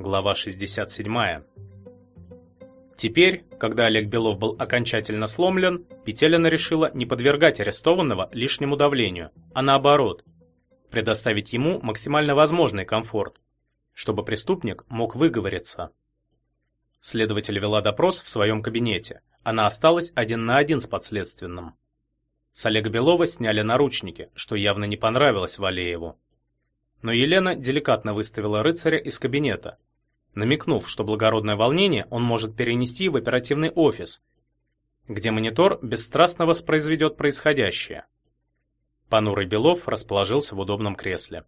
Глава 67. Теперь, когда Олег Белов был окончательно сломлен, Петелина решила не подвергать арестованного лишнему давлению, а наоборот, предоставить ему максимально возможный комфорт, чтобы преступник мог выговориться. Следователь вела допрос в своем кабинете. Она осталась один на один с подследственным. С Олега Белова сняли наручники, что явно не понравилось Валееву. Но Елена деликатно выставила рыцаря из кабинета, намекнув, что благородное волнение он может перенести в оперативный офис, где монитор бесстрастно воспроизведет происходящее. Понурый Белов расположился в удобном кресле.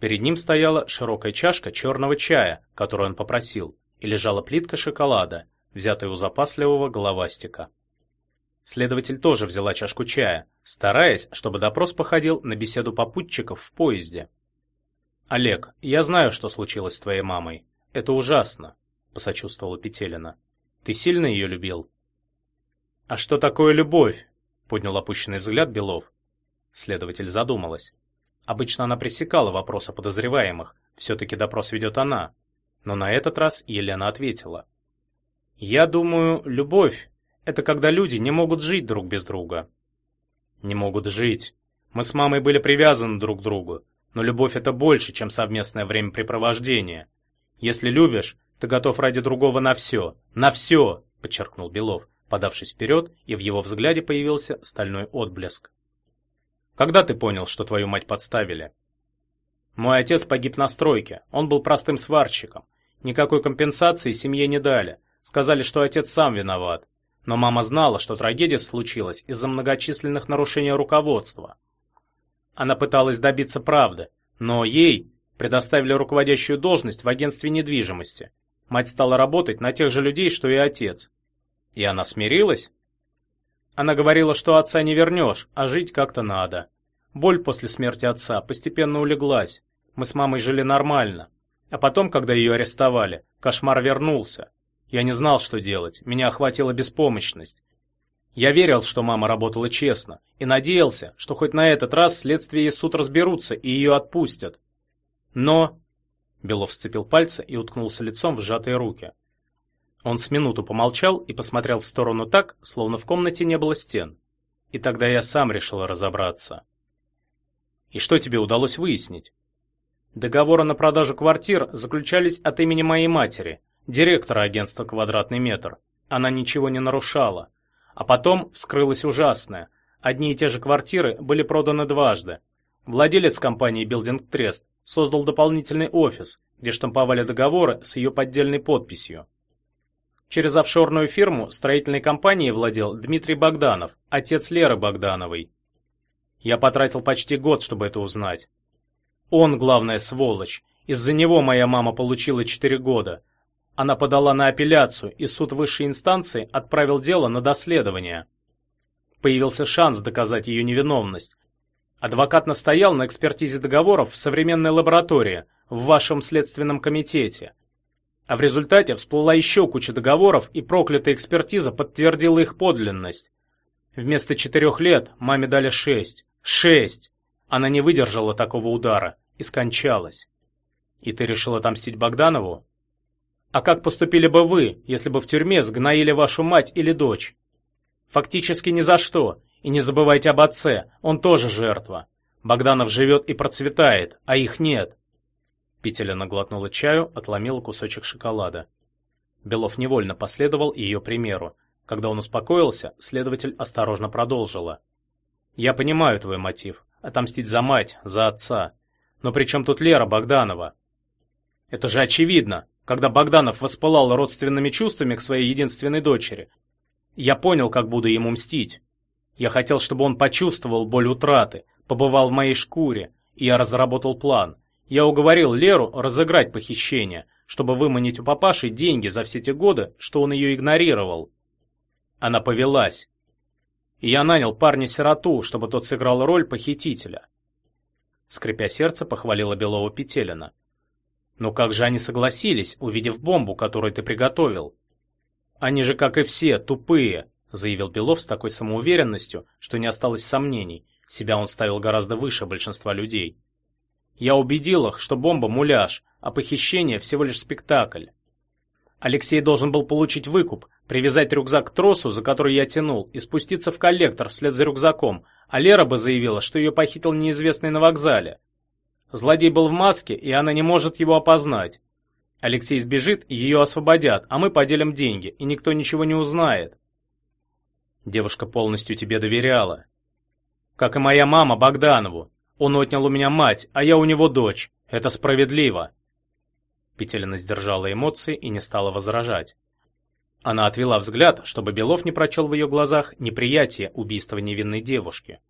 Перед ним стояла широкая чашка черного чая, которую он попросил, и лежала плитка шоколада, взятая у запасливого головастика. Следователь тоже взяла чашку чая, стараясь, чтобы допрос походил на беседу попутчиков в поезде. «Олег, я знаю, что случилось с твоей мамой. Это ужасно, посочувствовала Петелина. Ты сильно ее любил? А что такое любовь? поднял опущенный взгляд Белов. Следователь задумалась. Обычно она пресекала вопросы подозреваемых, все таки допрос ведет она. Но на этот раз Елена ответила: "Я думаю, любовь это когда люди не могут жить друг без друга". Не могут жить. Мы с мамой были привязаны друг к другу, но любовь это больше, чем совместное времяпрепровождение. Если любишь, ты готов ради другого на все. На все, подчеркнул Белов, подавшись вперед, и в его взгляде появился стальной отблеск. Когда ты понял, что твою мать подставили? Мой отец погиб на стройке. Он был простым сварщиком. Никакой компенсации семье не дали. Сказали, что отец сам виноват. Но мама знала, что трагедия случилась из-за многочисленных нарушений руководства. Она пыталась добиться правды, но ей, Предоставили руководящую должность в агентстве недвижимости. Мать стала работать на тех же людей, что и отец. И она смирилась? Она говорила, что отца не вернешь, а жить как-то надо. Боль после смерти отца постепенно улеглась. Мы с мамой жили нормально. А потом, когда ее арестовали, кошмар вернулся. Я не знал, что делать. Меня охватила беспомощность. Я верил, что мама работала честно, и надеялся, что хоть на этот раз следствие и суд разберутся и ее отпустят. Но Белов сцепил пальцы и уткнулся лицом в сжатые руки. Он с минуту помолчал и посмотрел в сторону так, словно в комнате не было стен. И тогда я сам решил разобраться. И что тебе удалось выяснить? Договоры на продажу квартир заключались от имени моей матери, директора агентства Квадратный метр. Она ничего не нарушала. А потом вскрылось ужасное. Одни и те же квартиры были проданы дважды. Владелец компании Building Trust создал дополнительный офис, где штамповали договоры с ее поддельной подписью. Через офшорную фирму строительной компанией владел Дмитрий Богданов, отец Леры Богдановой. Я потратил почти год, чтобы это узнать. Он главная сволочь. Из-за него моя мама получила 4 года. Она подала на апелляцию, и суд высшей инстанции отправил дело на доследование. Появился шанс доказать ее невиновность, Адвокат настоял на экспертизе договоров в современной лаборатории, в вашем следственном комитете. А в результате всплыла еще куча договоров, и проклятая экспертиза подтвердила их подлинность. Вместо четырех лет маме дали шесть. Шесть! Она не выдержала такого удара и скончалась. И ты решил отомстить Богданову? А как поступили бы вы, если бы в тюрьме сгноили вашу мать или дочь? Фактически ни за что, и не забывайте об отце, он тоже жертва. Богданов живет и процветает, а их нет. Петеля наглотнула чаю, отломила кусочек шоколада. Белов невольно последовал ее примеру. Когда он успокоился, следователь осторожно продолжила: "Я понимаю твой мотив отомстить за мать, за отца. Но при чем тут Лера Богданова? Это же очевидно. Когда Богданов воспылал родственными чувствами к своей единственной дочери, я понял, как буду ему мстить. Я хотел, чтобы он почувствовал боль утраты, побывал в моей шкуре, и я разработал план. Я уговорил Леру разыграть похищение, чтобы выманить у папаши деньги за все те годы, что он ее игнорировал. Она повелась. И я нанял парня-сироту, чтобы тот сыграл роль похитителя. Скрипя сердце, похвалила Белова Петелина. Но как же они согласились, увидев бомбу, которую ты приготовил? Они же, как и все, тупые, заявил Белов с такой самоуверенностью, что не осталось сомнений. Себя он ставил гораздо выше большинства людей. Я убедил их, что бомба муляж, а похищение всего лишь спектакль. Алексей должен был получить выкуп, привязать рюкзак к тросу, за который я тянул, и спуститься в коллектор вслед за рюкзаком, а Лера бы заявила, что ее похитил неизвестный на вокзале. Злодей был в маске, и она не может его опознать. Алексей сбежит, ее освободят, а мы поделим деньги, и никто ничего не узнает. Девушка полностью тебе доверяла. Как и моя мама Богданову. Он отнял у меня мать, а я у него дочь. Это справедливо. Петелина сдержала эмоции и не стала возражать. Она отвела взгляд, чтобы Белов не прочел в ее глазах неприятие убийства невинной девушки.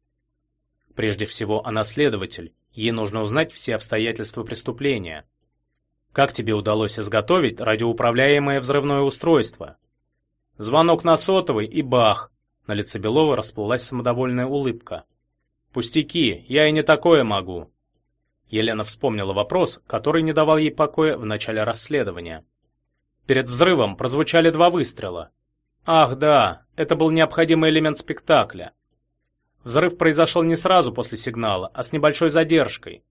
Прежде всего, она следователь, ей нужно узнать все обстоятельства преступления. Как тебе удалось изготовить радиоуправляемое взрывное устройство? Звонок на сотовый и бах. На лице Белова расплылась самодовольная улыбка. Пустяки, я и не такое могу. Елена вспомнила вопрос, который не давал ей покоя в начале расследования. Перед взрывом прозвучали два выстрела. Ах, да, это был необходимый элемент спектакля. Взрыв произошел не сразу после сигнала, а с небольшой задержкой.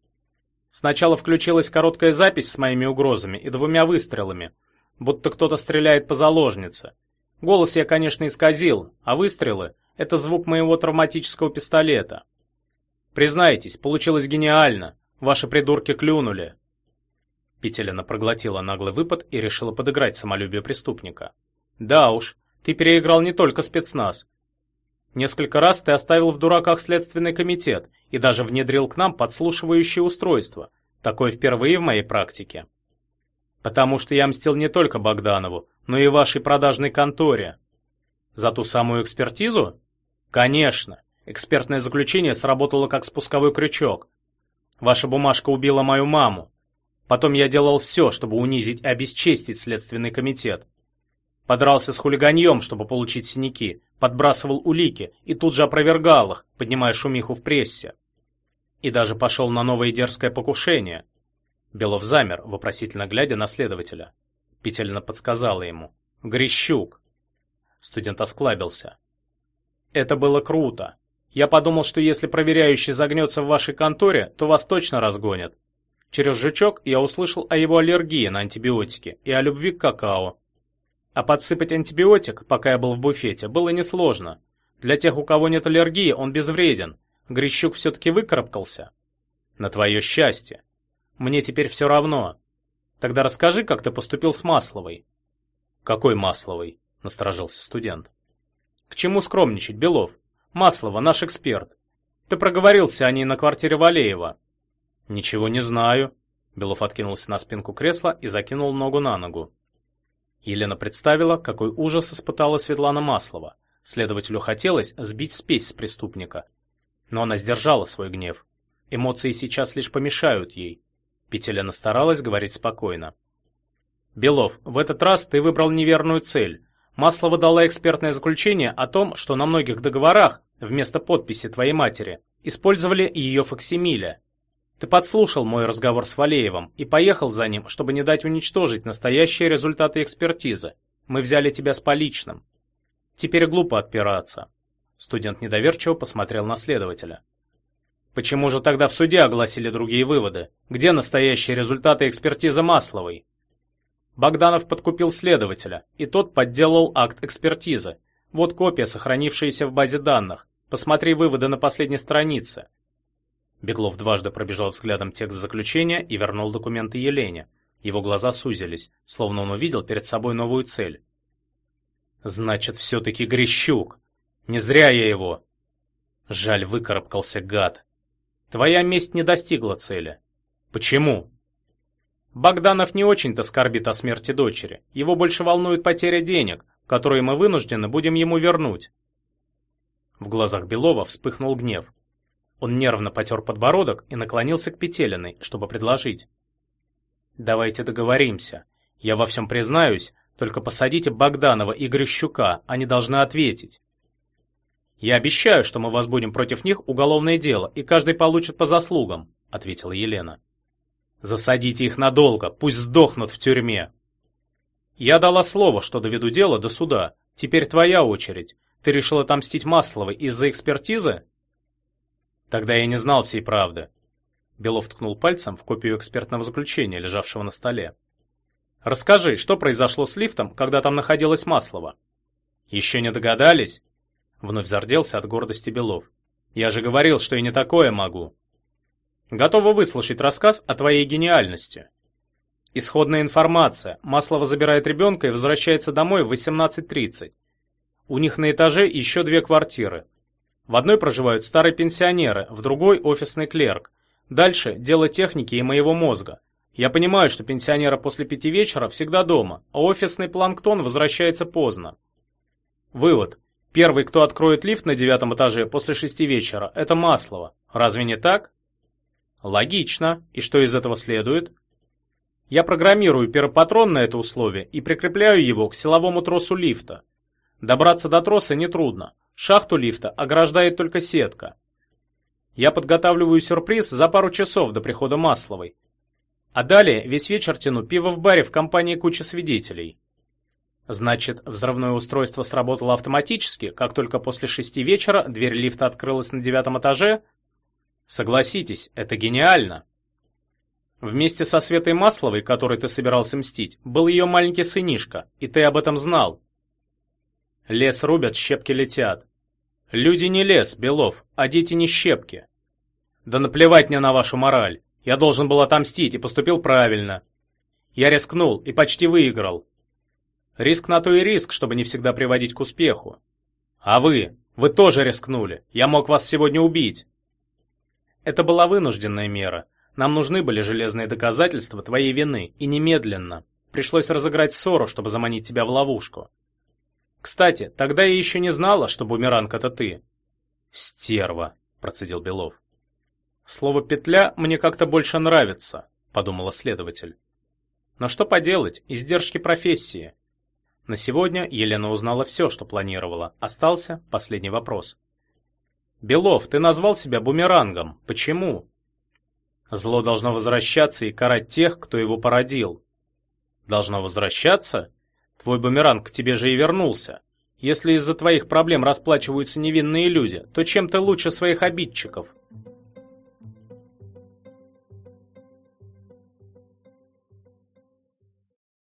Сначала включилась короткая запись с моими угрозами и двумя выстрелами, будто кто-то стреляет по заложнице. Голос я, конечно, исказил, а выстрелы — это звук моего травматического пистолета. Признайтесь, получилось гениально. Ваши придурки клюнули. Петелина проглотила наглый выпад и решила подыграть самолюбию преступника. Да уж, ты переиграл не только спецназ. Несколько раз ты оставил в дураках следственный комитет и даже внедрил к нам подслушивающее устройство. Такое впервые в моей практике. Потому что я мстил не только Богданову, но и вашей продажной конторе. За ту самую экспертизу? Конечно. Экспертное заключение сработало как спусковой крючок. Ваша бумажка убила мою маму. Потом я делал все, чтобы унизить и обесчестить следственный комитет. Подрался с хулиганьем, чтобы получить синяки, подбрасывал улики и тут же опровергал их, поднимая шумиху в прессе. И даже пошел на новое дерзкое покушение. Белов замер, вопросительно глядя на следователя. Петельна подсказала ему. «Грещук». Студент осклабился. «Это было круто. Я подумал, что если проверяющий загнется в вашей конторе, то вас точно разгонят. Через жучок я услышал о его аллергии на антибиотики и о любви к какао. А подсыпать антибиотик, пока я был в буфете, было несложно. Для тех, у кого нет аллергии, он безвреден. Грищук все-таки выкарабкался. На твое счастье. Мне теперь все равно. Тогда расскажи, как ты поступил с Масловой. Какой Масловой? Насторожился студент. К чему скромничать, Белов? Маслова, наш эксперт. Ты проговорился о ней на квартире Валеева. Ничего не знаю. Белов откинулся на спинку кресла и закинул ногу на ногу. Елена представила, какой ужас испытала Светлана Маслова. Следователю хотелось сбить спесь с преступника. Но она сдержала свой гнев. Эмоции сейчас лишь помешают ей. Петелина старалась говорить спокойно. «Белов, в этот раз ты выбрал неверную цель. Маслова дала экспертное заключение о том, что на многих договорах вместо подписи твоей матери использовали ее факсимиле. Ты подслушал мой разговор с Валеевым и поехал за ним, чтобы не дать уничтожить настоящие результаты экспертизы. Мы взяли тебя с поличным. Теперь глупо отпираться. Студент недоверчиво посмотрел на следователя. Почему же тогда в суде огласили другие выводы? Где настоящие результаты экспертизы Масловой? Богданов подкупил следователя, и тот подделал акт экспертизы. Вот копия, сохранившаяся в базе данных. Посмотри выводы на последней странице. Беглов дважды пробежал взглядом текст заключения и вернул документы Елене. Его глаза сузились, словно он увидел перед собой новую цель. Значит, все таки Грещук. Не зря я его. Жаль, выкарабкался гад. Твоя месть не достигла цели. Почему? Богданов не очень-то скорбит о смерти дочери. Его больше волнует потеря денег, которые мы вынуждены будем ему вернуть. В глазах Белова вспыхнул гнев. Он нервно потер подбородок и наклонился к Петелиной, чтобы предложить. «Давайте договоримся. Я во всем признаюсь, только посадите Богданова и Грищука, они должны ответить. Я обещаю, что мы возбудим против них уголовное дело, и каждый получит по заслугам», — ответила Елена. Засадите их надолго, пусть сдохнут в тюрьме. Я дала слово, что доведу дело до суда. Теперь твоя очередь. Ты решил отомстить Масловой из-за экспертизы? Тогда я не знал всей правды. Белов ткнул пальцем в копию экспертного заключения, лежавшего на столе. Расскажи, что произошло с лифтом, когда там находилась Маслова? Еще не догадались? Вновь зарделся от гордости Белов. Я же говорил, что и не такое могу. Готова выслушать рассказ о твоей гениальности. Исходная информация. Маслова забирает ребенка и возвращается домой в 18.30. У них на этаже еще две квартиры. В одной проживают старые пенсионеры, в другой офисный клерк. Дальше дело техники и моего мозга. Я понимаю, что пенсионеры после пяти вечера всегда дома, а офисный планктон возвращается поздно. Вывод. Первый, кто откроет лифт на девятом этаже после шести вечера, это Маслова. Разве не так? Логично. И что из этого следует? Я программирую пиропатрон на это условие и прикрепляю его к силовому тросу лифта. Добраться до троса нетрудно. Шахту лифта ограждает только сетка. Я подготавливаю сюрприз за пару часов до прихода Масловой. А далее весь вечер тяну пиво в баре в компании кучи свидетелей. Значит, взрывное устройство сработало автоматически, как только после шести вечера дверь лифта открылась на девятом этаже? Согласитесь, это гениально. Вместе со Светой Масловой, которой ты собирался мстить, был ее маленький сынишка, и ты об этом знал. Лес рубят, щепки летят. Люди не лес, Белов, а дети не щепки. Да наплевать мне на вашу мораль. Я должен был отомстить и поступил правильно. Я рискнул и почти выиграл. Риск на то и риск, чтобы не всегда приводить к успеху. А вы? Вы тоже рискнули. Я мог вас сегодня убить. Это была вынужденная мера. Нам нужны были железные доказательства твоей вины, и немедленно. Пришлось разыграть ссору, чтобы заманить тебя в ловушку. Кстати, тогда я еще не знала, что бумеранг это ты. Стерва, процедил Белов. Слово петля мне как-то больше нравится, подумала следователь. Но что поделать, издержки профессии. На сегодня Елена узнала все, что планировала. Остался последний вопрос. «Белов, ты назвал себя бумерангом. Почему?» «Зло должно возвращаться и карать тех, кто его породил». «Должно возвращаться? Твой бумеранг к тебе же и вернулся. Если из-за твоих проблем расплачиваются невинные люди, то чем ты лучше своих обидчиков?»